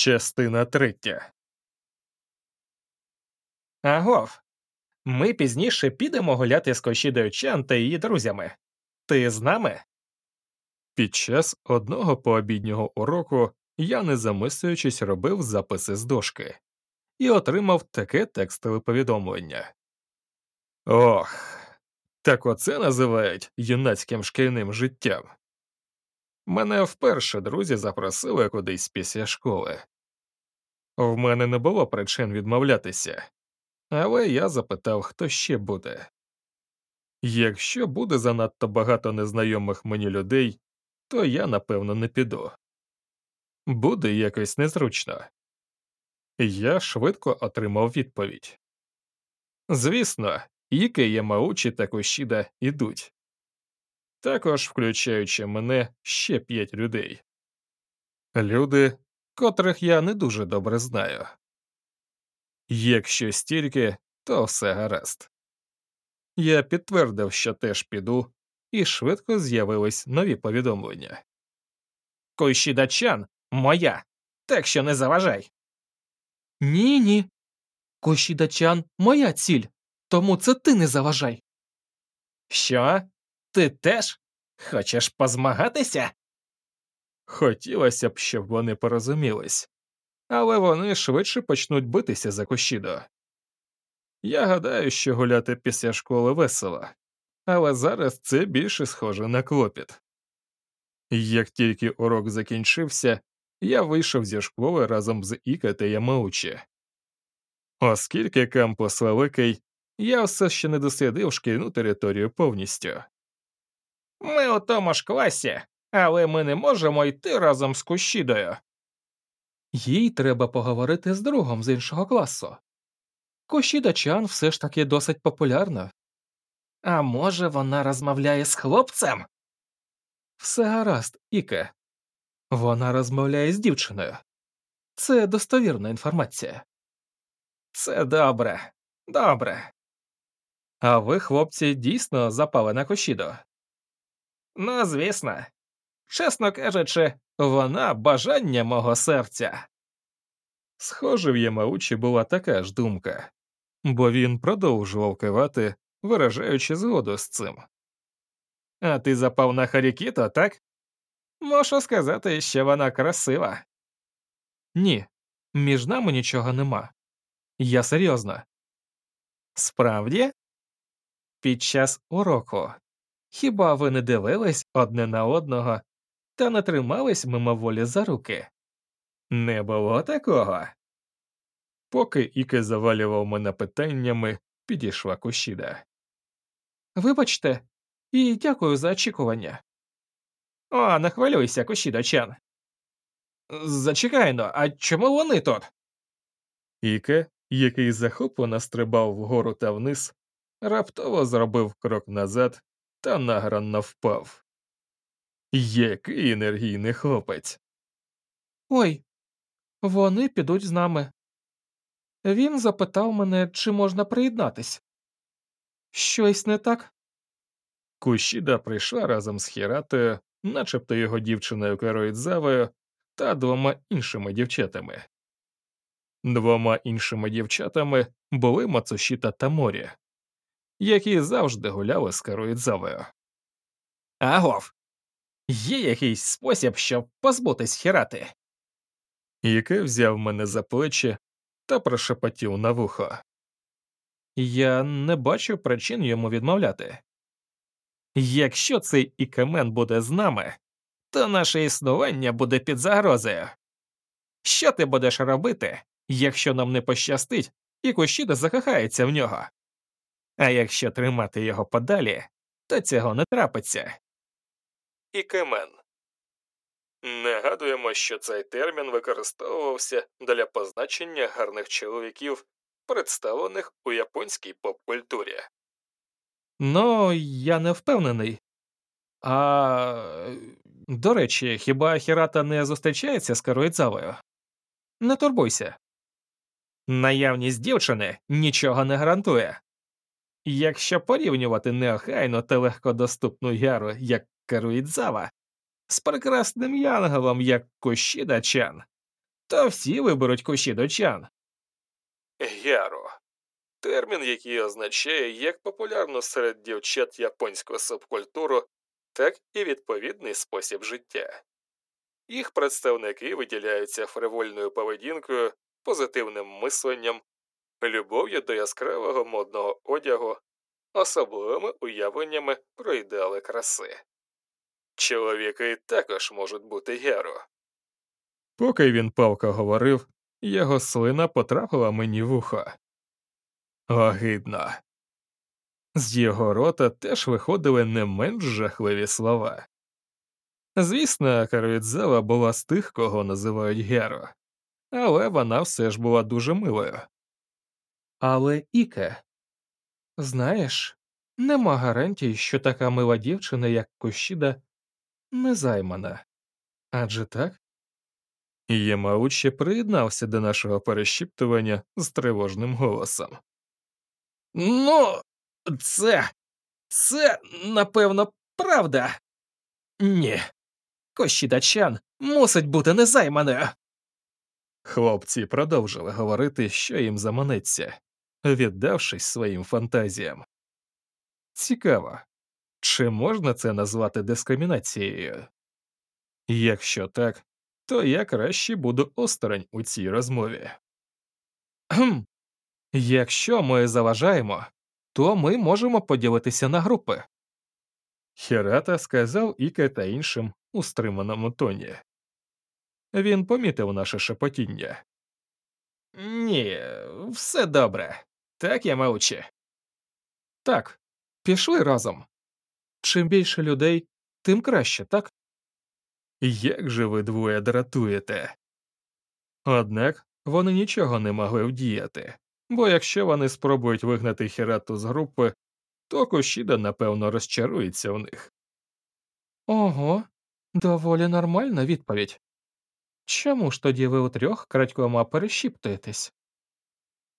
Частина третя. Агов. Ми пізніше підемо гуляти з Кошідою Чан та її друзями. Ти з нами? Під час одного пообіднього уроку я, не замислюючись, робив записи з дошки і отримав таке текстове повідомлення. Ох, так оце називають юнацьким шкільним життям. Мене вперше друзі запросили кудись після школи. В мене не було причин відмовлятися, але я запитав, хто ще буде. Якщо буде занадто багато незнайомих мені людей, то я напевно не піду. Буде якось незручно. Я швидко отримав відповідь. Звісно, Іке Ямаучі та Кошіда ідуть, також включаючи мене ще п'ять людей. Люди, котрих я не дуже добре знаю. Якщо стільки, то все гаразд. Я підтвердив, що теж піду, і швидко з'явились нові повідомлення. Койшіда Чан моя, так що не заважай. Ні, ні. Койшідачан моя ціль, тому це ти не заважай. Що? Ти теж? Хочеш позмагатися? Хотілося б, щоб вони порозумілись, але вони швидше почнуть битися за Кошідо. Я гадаю, що гуляти після школи весело, але зараз це більше схоже на клопіт. Як тільки урок закінчився, я вийшов зі школи разом з Іка та Ямаучі. Оскільки кампус великий, я все ще не дослідив шкільну територію повністю. Ми у тому ж класі, але ми не можемо йти разом з Кущідою. Їй треба поговорити з другом з іншого класу. Кошіда Чан все ж таки досить популярна. А може, вона розмовляє з хлопцем? Все гаразд, Іке. Вона розмовляє з дівчиною. Це достовірна інформація. Це добре, добре. А ви, хлопці, дійсно запали на Кошідо. Ну, звісно. Чесно кажучи, вона бажання мого серця. Схоже, в Ямаучі була така ж думка, бо він продовжував кивати, виражаючи згоду з цим. А ти запав на Харікіто, так? Можу сказати, що вона красива. Ні, між нами нічого нема. Я серйозно. Справді? Під час уроку. Хіба ви не дивились одне на одного та не тримались мимоволі за руки? Не було такого. Поки Іке завалював мене питаннями, підійшла Кушіда. Вибачте, і дякую за очікування. О, не хвилюйся, Кушідо-чан. Зачекай но, а чому вони тут? Іке, який захоплено стрибав вгору та вниз, раптово зробив крок назад та награнно впав. Який енергійний хлопець. Ой, вони підуть з нами. Він запитав мене, чи можна приєднатись. Щось не так? Кущіда прийшла разом з Хіратою, начебто його дівчиною Кероїдзавою та двома іншими дівчатами. Двома іншими дівчатами були Мацушіта та Морі, які завжди гуляли з Кероїдзавою. Агов, є якийсь спосіб, щоб позбутись хірати? Яке взяв мене за плечі та прошепотів на вухо. Я не бачу причин йому відмовляти. Якщо цей ікемен буде з нами, то наше існування буде під загрозою. Що ти будеш робити, якщо нам не пощастить, і Кущіда закохається в нього? А якщо тримати його подалі, то цього не трапиться. Ікемен. Нагадуємо, що цей термін використовувався для позначення гарних чоловіків, представлених у японській поп-культурі. Ну, я не впевнений. А до речі, хіба Хірата не зустрічається з Каруїдзавою? Не турбуйся. Наявність дівчини нічого не гарантує. Якщо порівнювати неохайну та легкодоступну яру, як Каруїдзава, з прекрасним янголом, як Кощіда-чан, то всі виберуть Кушідо-чан. Гяро термін, який означає як популярну серед дівчат японську субкультуру, так і відповідний спосіб життя. Їх представники виділяються фривольною поведінкою, позитивним мисленням, любов'ю до яскравого модного одягу, особливими уявленнями про ідеали краси. Чоловіки також можуть бути геро. Поки він палко говорив, його слина потрапила мені в ухо. Огидно. З його рота теж виходили не менш жахливі слова. Звісно, Каруїдзава була з тих, кого називають Геро, але вона все ж була дуже милою. Але Іке, знаєш, нема гарантій, що така мила дівчина, як Кощіда, не займана. Адже так? Ємаучі приєднався до нашого перешіптування з тривожним голосом. Ну, це, це, напевно, правда. Ні. Кощідачан мусить бути незайманою. Хлопці продовжили говорити, що їм заманеться, віддавшись своїм фантазіям. Цікаво, чи можна це назвати дискримінацією? Якщо так, то я краще буду осторонь у цій розмові. Кхм. Якщо ми заважаємо, то ми можемо поділитися на групи. Хірата сказав Іке та іншим у стриманому тоні. Він помітив наше шепотіння. Ні, все добре. Так, Ямаучі? Так, пішли разом. Чим більше людей, тим краще, так? Як же ви двоє дратуєте? Однак вони нічого не могли вдіяти, бо якщо вони спробують вигнати Хірату з групи, то Кошіда, напевно, розчарується в них. Ого, доволі нормальна відповідь. Чому ж тоді ви утрьох крадькома перешіптуєтесь?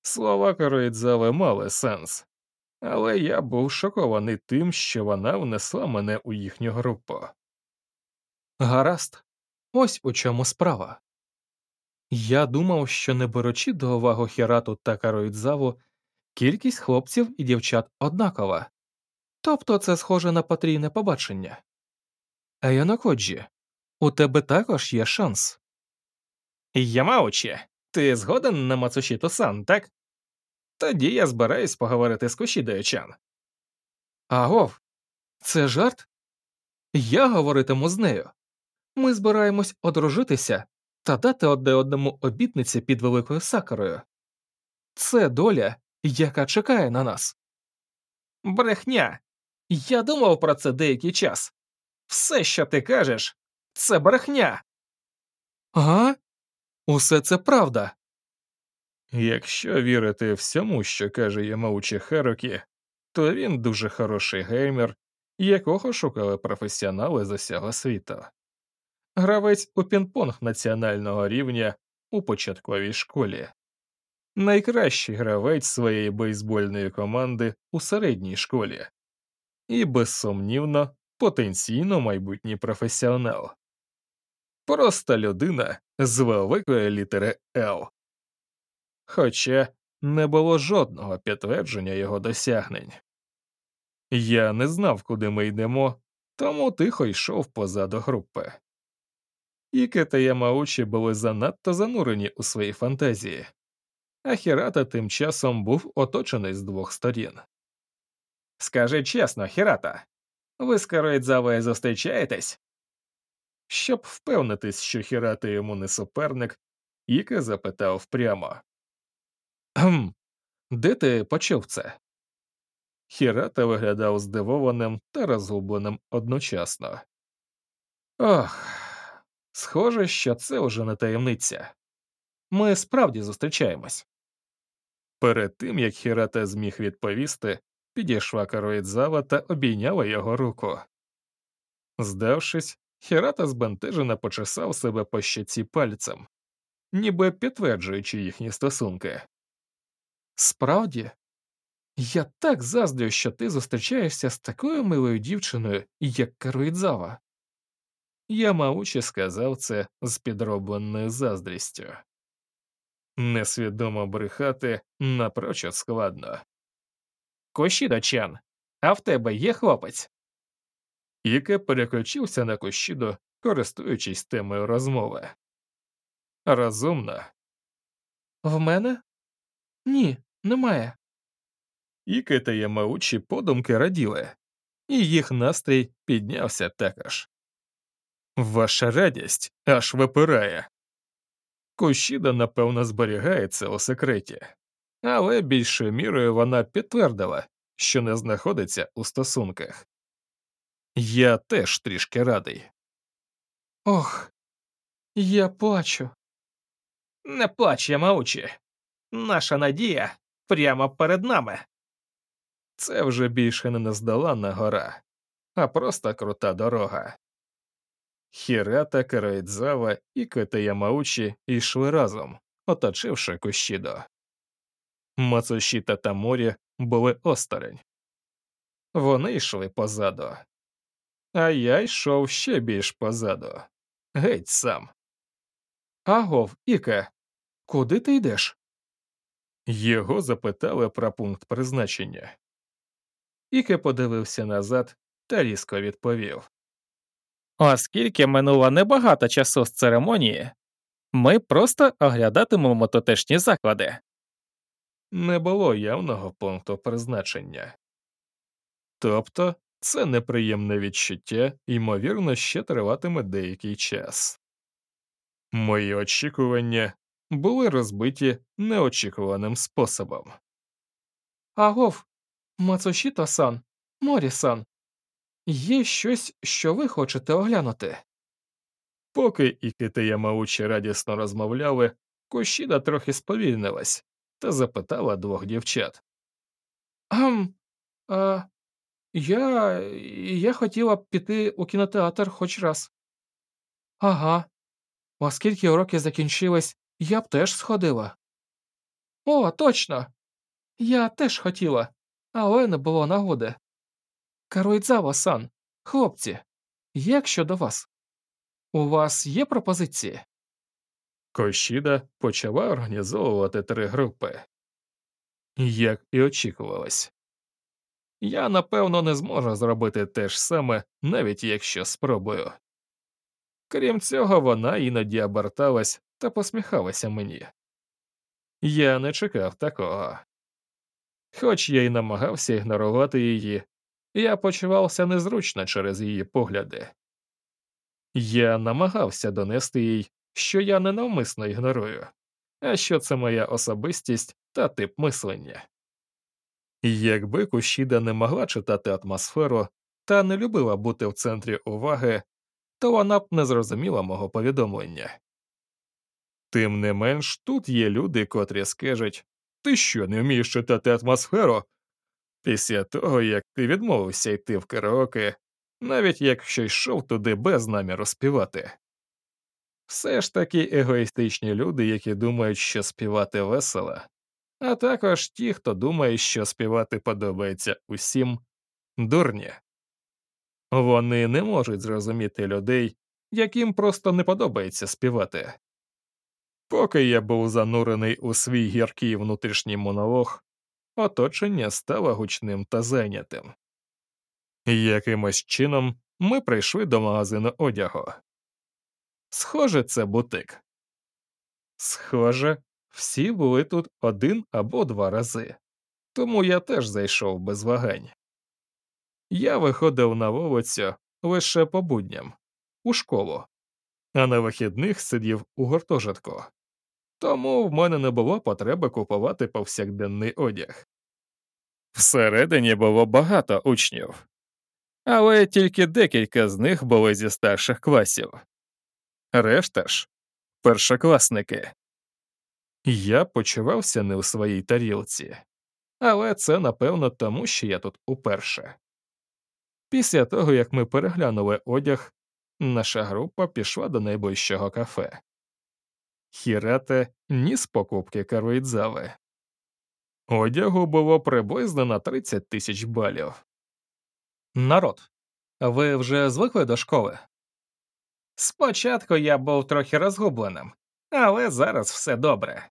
Слова Кароїдзави мали сенс, але я був шокований тим, що вона внесла мене у їхню групу. Гаразд, ось у чому справа. Я думав, що не беручи до уваги Хірату та Кароїдзаву, кількість хлопців і дівчат однакова, тобто це схоже на потрійне побачення. Еянокоджі, у тебе також є шанс. Ямаучі, ти згоден на Мацушіто сан, так? Тоді я збираюсь поговорити з Кошідою чан. Агов, це жарт? Я говоритиму з нею. Ми збираємось одружитися та дати одне одному обітниці під великою сакарою. Це доля, яка чекає на нас. Брехня. Я думав про це деякий час. Все, що ти кажеш, це брехня. Ага, усе це правда. Якщо вірити всьому, що каже Ямаучі Херокі, то він дуже хороший геймер, якого шукали професіонали з усього світу. Гравець у пінг-понг національного рівня у початковій школі, найкращий гравець своєї бейсбольної команди у середній школі, і, безсумнівно, потенційно майбутній професіонал. Просто людина з великої літери Л. Хоча не було жодного підтвердження його досягнень. Я не знав, куди ми йдемо, тому тихо йшов позаду групи. Іке та Ямаучі були занадто занурені у свої фантазії, а Хірата тим часом був оточений з двох сторін. Скажи чесно, Хірата, ви з Кароїдзавою зустрічаєтесь? Щоб впевнитись, що Хірата йому не суперник, Іке запитав прямо. Кхм, де ти почув це? Хірата виглядав здивованим та розгубленим одночасно. Ох, схоже, що це уже не таємниця. Ми справді зустрічаємось. Перед тим як Хірата зміг відповісти, підійшла Кароїдзава та обійняла його руку. Здавшись, Хірата збентежено почесав себе по щоці пальцем, ніби підтверджуючи їхні стосунки. Справді, я так заздрю, що ти зустрічаєшся з такою милою дівчиною, як Каруїдзава. Ямаучі сказав це з підробленою заздрістю. Несвідомо брехати напрочуд складно. Кощідо-чан, а в тебе є хлопець? Іке переключився на Кощідо, користуючись темою розмови. Розумно. В мене? Ні, немає. Іке та Ямаучі подумки раділи, і їх настрій піднявся також. Ваша радість аж випирає. Кущіда, напевно, зберігається у секреті, але більшою мірою вона підтвердила, що не знаходиться у стосунках. Я теж трішки радий. Ох, я плачу. Не плач, Ямаучі. Наша надія прямо перед нами. Це вже більше не нездоланна гора, а просто крута дорога. Хірата, Караїдзава і Кетеямаучі йшли разом, оточивши Кущідо. Мацуші та Таморі були осторонь. Вони йшли позаду. А я йшов ще більш позаду. Геть сам. Агов, Іке, куди ти йдеш? Його запитали про пункт призначення. Іке подивився назад та різко відповів. Оскільки минуло небагато часу з церемонії, ми просто оглядатимемо тутешні заклади. Не було явного пункту призначення. Тобто це неприємне відчуття, ймовірно, ще триватиме деякий час. Мої очікування були розбиті неочікуваним способом. Агов, Мацушіто-сан, Морі-сан, є щось, що ви хочете оглянути? Поки Іки та Ямаучі радісно розмовляли, Кощіда трохи сповільнилась та запитала двох дівчат. Ам, а, я. я хотіла б піти у кінотеатр хоч раз. Ага. Оскільки уроки закінчились, я б теж сходила. О, точно. Я теж хотіла, але не було нагоди. Каруйдзава сан, хлопці, як щодо вас? У вас є пропозиції? Кощіда почала організовувати три групи. Як і очікувалось. Я, напевно, не зможу зробити те ж саме, навіть якщо спробую. Крім цього, вона іноді оберталась та посміхалася мені. Я не чекав такого. Хоч я й намагався ігнорувати її, я почувався незручно через її погляди. Я намагався донести їй, що я ненавмисно ігнорую, а що це моя особистість та тип мислення. Якби Кущіда не могла читати атмосферу та не любила бути в центрі уваги, то вона б не зрозуміла мого повідомлення. Тим не менш, тут є люди, котрі скажуть ти що, не вмієш читати атмосферу? Після того, як ти відмовився йти в караоке, навіть якщо йшов туди без наміру співати. Все ж таки егоїстичні люди, які думають, що співати весело, а також ті, хто думає, що співати подобається усім, дурні. Вони не можуть зрозуміти людей, яким просто не подобається співати. Поки я був занурений у свій гіркий внутрішній монолог, оточення стало гучним та зайнятим. Якимось чином ми прийшли до магазину одягу. Схоже, це бутик. Схоже, всі були тут один або два рази, тому я теж зайшов без вагань. Я виходив на вулицю лише по будням, у школу, а на вихідних сидів у гуртожитку. Тому в мене не було потреби купувати повсякденний одяг. Всередині було багато учнів, але тільки декілька з них були зі старших класів. Решта ж першокласники. Я почувався не у своїй тарілці, але це напевно тому, що я тут уперше. Після того, як ми переглянули одяг, наша група пішла до найближчого кафе. Хірате ніс покупки Каруїдзави. Одягу було приблизно на 30 тисяч балів. Народ, ви вже звикли до школи? Спочатку я був трохи розгубленим, але зараз все добре.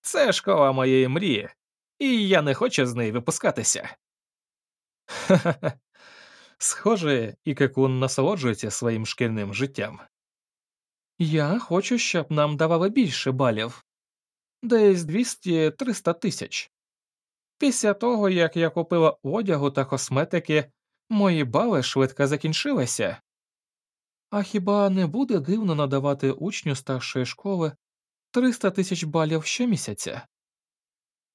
Це школа моєї мрії, і я не хочу з неї випускатися. Ха-ха-ха. Схоже, Ікекун насолоджується своїм шкільним життям. Я хочу, щоб нам давали більше балів. Десь 200-300 тисяч. Після того, як я купила одягу та косметики, мої бали швидко закінчилися. А хіба не буде дивно надавати учню старшої школи 300 тисяч балів щомісяця?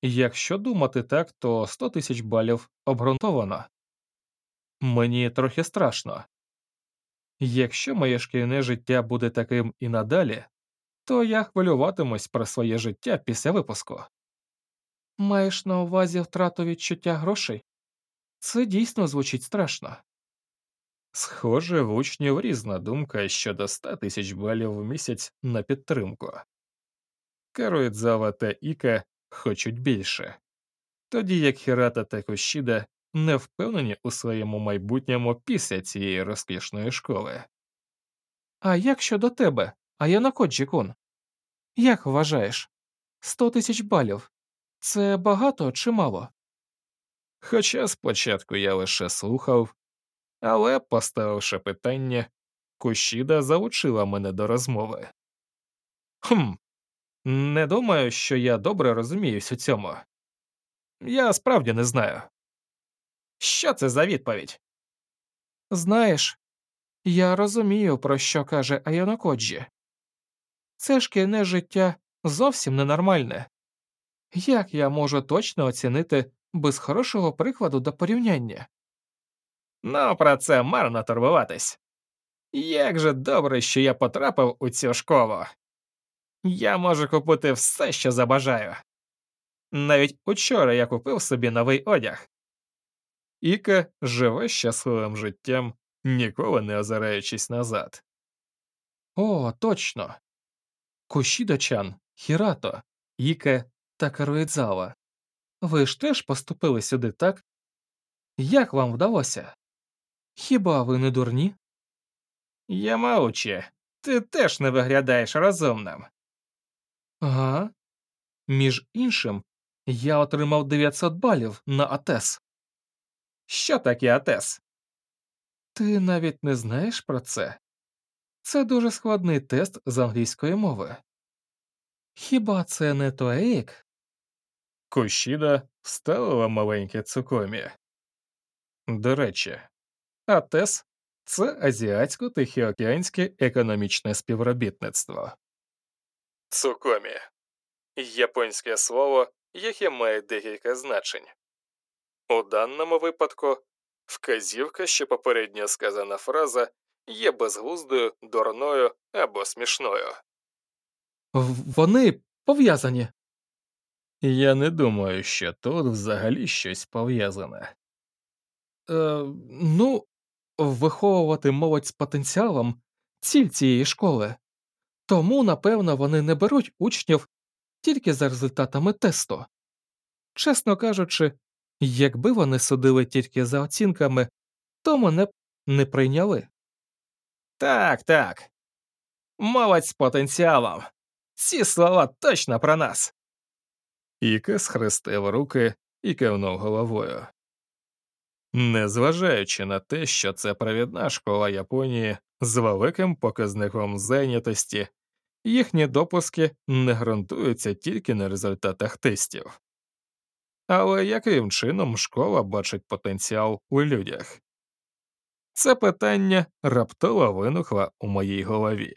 Якщо думати так, то 100 тисяч балів обґрунтовано. Мені трохи страшно. Якщо моє шкільне життя буде таким і надалі, то я хвилюватимусь про своє життя після випуску. Маєш на увазі втрату відчуття грошей? Це дійсно звучить страшно. Схоже, в учнів різна думка щодо 100 тисяч балів в місяць на підтримку. Керуїдзава та Іка хочуть більше, тоді як Хірата та Кощіда не впевнені у своєму майбутньому після цієї розкішної школи. А як щодо тебе, Аянакоджі-кун? Як вважаєш? Сто тисяч балів це багато чи мало? Хоча спочатку я лише слухав, але, поставивши питання, Кущіда залучила мене до розмови. Хм, не думаю, що я добре розуміюсь у цьому. Я справді не знаю. Що це за відповідь? Знаєш, я розумію, про що каже Аянокоджі. Це шкільне життя зовсім ненормальне. Як я можу точно оцінити без хорошого прикладу до порівняння? Ну, про це марно турбуватись. Як же добре, що я потрапив у цю школу. Я можу купити все, що забажаю. Навіть учора я купив собі новий одяг. Іка живе щасливим життям, ніколи не озираючись назад. О, точно. Кушідо-чан, Хірато, Іке та Каруїдзава. Ви ж теж поступили сюди, так? Як вам вдалося? Хіба ви не дурні? Ямаучі, ти теж не виглядаєш розумним. Ага. Між іншим, я отримав 900 балів на АТЕС. Що таке АТЕС? Ти навіть не знаєш про це? Це дуже складний тест з англійської мови. Хіба це не Тоеїк? Кущіда вставила маленьке цукомі. До речі, АТЕС це азіатсько-тихоокеанське економічне співробітництво. Цукомі японське слово, яке має декілька значень. У даному випадку вказівка, що попередньо сказана фраза є безглуздою, дурною або смішною. Вони пов'язані. Я не думаю, що тут взагалі щось пов'язане. Е, Ну, виховувати молодь з потенціалом ціль цієї школи. Тому, напевно, вони не беруть учнів тільки за результатами тесту. Чесно кажучи, якби вони судили тільки за оцінками, то мене б не прийняли. Так, так. Молодь з потенціалом. Ці слова точно про нас. Іке схрестив руки і кивнув головою. Незважаючи на те, що це провідна школа Японії з великим показником зайнятості, їхні допуски не ґрунтуються тільки на результатах тестів. Але яким чином школа бачить потенціал у людях? Це питання раптово виникло у моїй голові.